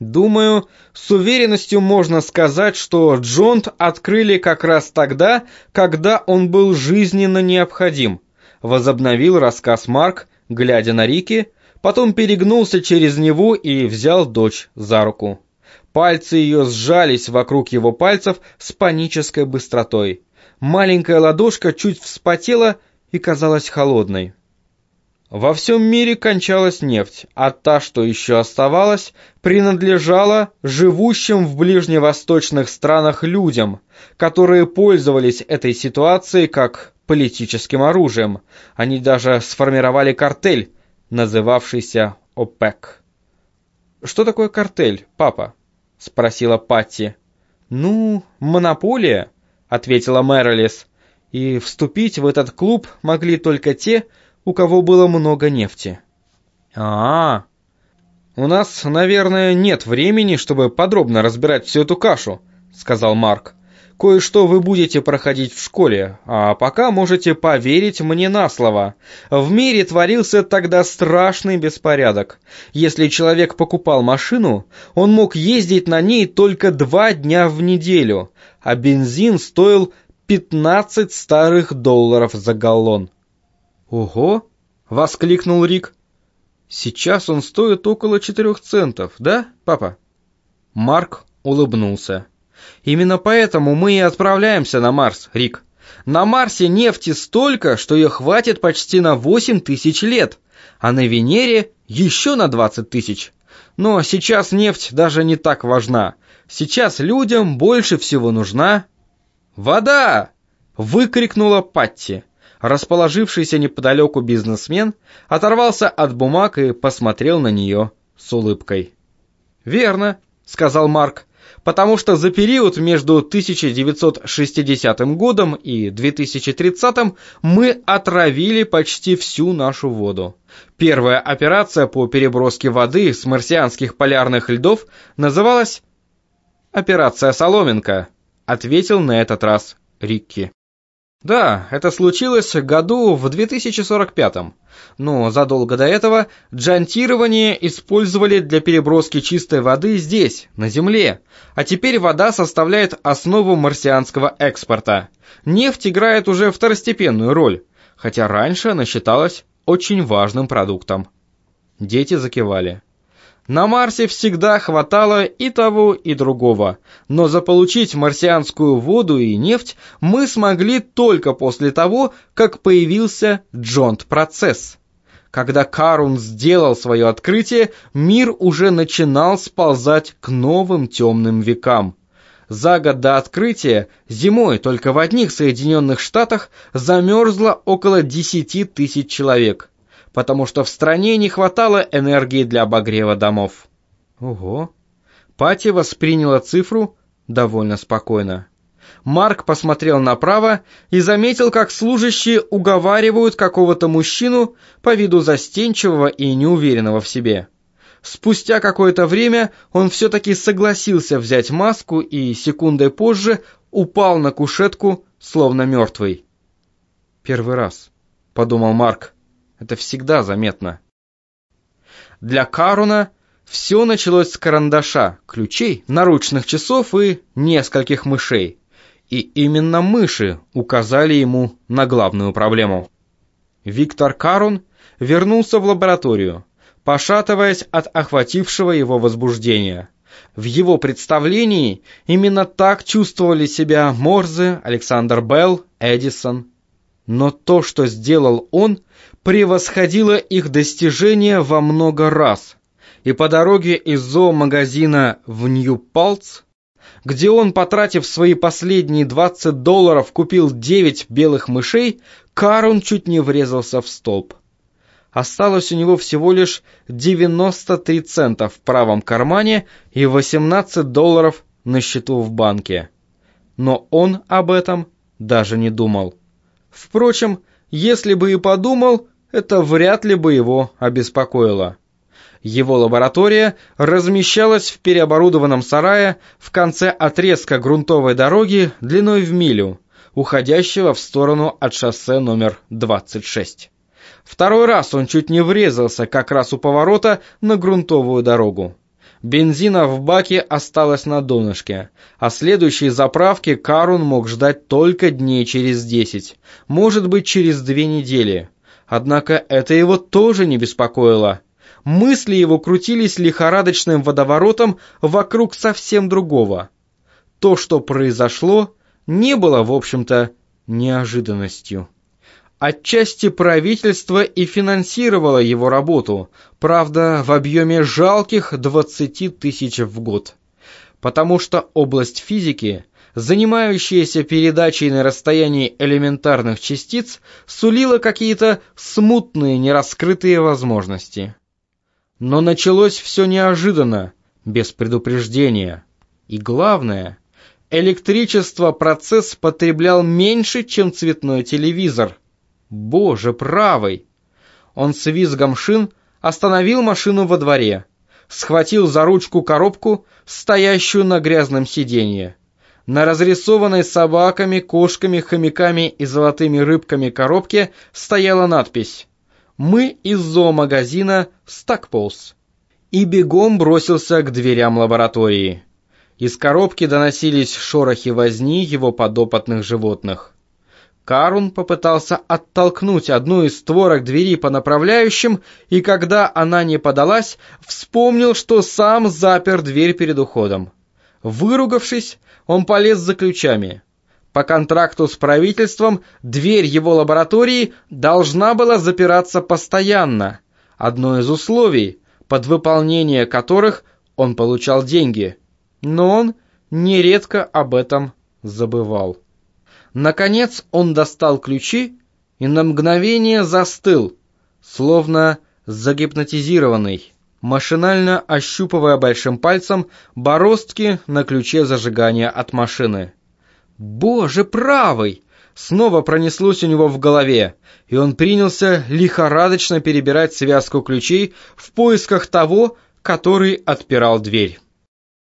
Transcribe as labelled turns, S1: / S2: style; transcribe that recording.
S1: Думаю, с уверенностью можно сказать, что Джонт открыли как раз тогда, когда он был жизненно необходим. Возобновил рассказ Марк, глядя на Рики, потом перегнулся через него и взял дочь за руку. Пальцы ее сжались вокруг его пальцев с панической быстротой. Маленькая ладошка чуть вспотела и казалась холодной. Во всем мире кончалась нефть, а та, что еще оставалась, принадлежала живущим в ближневосточных странах людям, которые пользовались этой ситуацией как политическим оружием. Они даже сформировали картель, называвшийся ОПЕК. «Что такое картель, папа?» — спросила Патти. «Ну, монополия», — ответила Мэрилис. «И вступить в этот клуб могли только те, у кого было много нефти. А, -а, а У нас, наверное, нет времени, чтобы подробно разбирать всю эту кашу, сказал Марк. Кое-что вы будете проходить в школе, а пока можете поверить мне на слово. В мире творился тогда страшный беспорядок. Если человек покупал машину, он мог ездить на ней только два дня в неделю, а бензин стоил 15 старых долларов за галлон. «Ого!» — воскликнул Рик. «Сейчас он стоит около четырех центов, да, папа?» Марк улыбнулся. «Именно поэтому мы и отправляемся на Марс, Рик. На Марсе нефти столько, что ее хватит почти на восемь тысяч лет, а на Венере еще на двадцать тысяч. Но сейчас нефть даже не так важна. Сейчас людям больше всего нужна... «Вода!» — выкрикнула Патти. Расположившийся неподалеку бизнесмен оторвался от бумаг и посмотрел на нее с улыбкой. «Верно», — сказал Марк, «потому что за период между 1960 годом и 2030 мы отравили почти всю нашу воду. Первая операция по переброске воды с марсианских полярных льдов называлась «Операция Соломенко», — ответил на этот раз Рикки. Да, это случилось году в 2045-м. Но задолго до этого джантирование использовали для переброски чистой воды здесь, на Земле. А теперь вода составляет основу марсианского экспорта. Нефть играет уже второстепенную роль, хотя раньше она считалась очень важным продуктом. Дети закивали. На Марсе всегда хватало и того, и другого, но заполучить марсианскую воду и нефть мы смогли только после того, как появился Джонт-процесс. Когда Карун сделал свое открытие, мир уже начинал сползать к новым темным векам. За год до открытия зимой только в одних Соединенных Штатах замерзло около 10 тысяч человек потому что в стране не хватало энергии для обогрева домов. Ого. Пати восприняла цифру довольно спокойно. Марк посмотрел направо и заметил, как служащие уговаривают какого-то мужчину по виду застенчивого и неуверенного в себе. Спустя какое-то время он все-таки согласился взять маску и секундой позже упал на кушетку, словно мертвый. «Первый раз», — подумал Марк. Это всегда заметно. Для Каруна все началось с карандаша, ключей, наручных часов и нескольких мышей. И именно мыши указали ему на главную проблему. Виктор Карун вернулся в лабораторию, пошатываясь от охватившего его возбуждения. В его представлении именно так чувствовали себя Морзе, Александр Белл, Эдисон. Но то, что сделал он, превосходило их достижения во много раз. И по дороге из зоомагазина в Нью-Палц, где он, потратив свои последние 20 долларов, купил 9 белых мышей, Карун чуть не врезался в столб. Осталось у него всего лишь 93 цента в правом кармане и 18 долларов на счету в банке. Но он об этом даже не думал. Впрочем, если бы и подумал, это вряд ли бы его обеспокоило. Его лаборатория размещалась в переоборудованном сарае в конце отрезка грунтовой дороги длиной в милю, уходящего в сторону от шоссе номер 26. Второй раз он чуть не врезался как раз у поворота на грунтовую дорогу. Бензина в баке осталось на донышке, а следующей заправки Карун мог ждать только дней через десять, может быть через две недели. Однако это его тоже не беспокоило. Мысли его крутились лихорадочным водоворотом вокруг совсем другого. То, что произошло, не было, в общем-то, неожиданностью. Отчасти правительство и финансировало его работу, правда, в объеме жалких 20 тысяч в год. Потому что область физики, занимающаяся передачей на расстоянии элементарных частиц, сулила какие-то смутные нераскрытые возможности. Но началось все неожиданно, без предупреждения. И главное, электричество процесс потреблял меньше, чем цветной телевизор. Боже правый! Он с визгом шин остановил машину во дворе, схватил за ручку коробку, стоящую на грязном сиденье. На разрисованной собаками, кошками, хомяками и золотыми рыбками коробке стояла надпись «Мы из зоомагазина Стакполз» и бегом бросился к дверям лаборатории. Из коробки доносились шорохи возни его подопытных животных. Карун попытался оттолкнуть одну из створок двери по направляющим, и когда она не подалась, вспомнил, что сам запер дверь перед уходом. Выругавшись, он полез за ключами. По контракту с правительством дверь его лаборатории должна была запираться постоянно, одно из условий, под выполнение которых он получал деньги. Но он нередко об этом забывал. Наконец он достал ключи и на мгновение застыл, словно загипнотизированный, машинально ощупывая большим пальцем бороздки на ключе зажигания от машины. «Боже правый!» Снова пронеслось у него в голове, и он принялся лихорадочно перебирать связку ключей в поисках того, который отпирал дверь.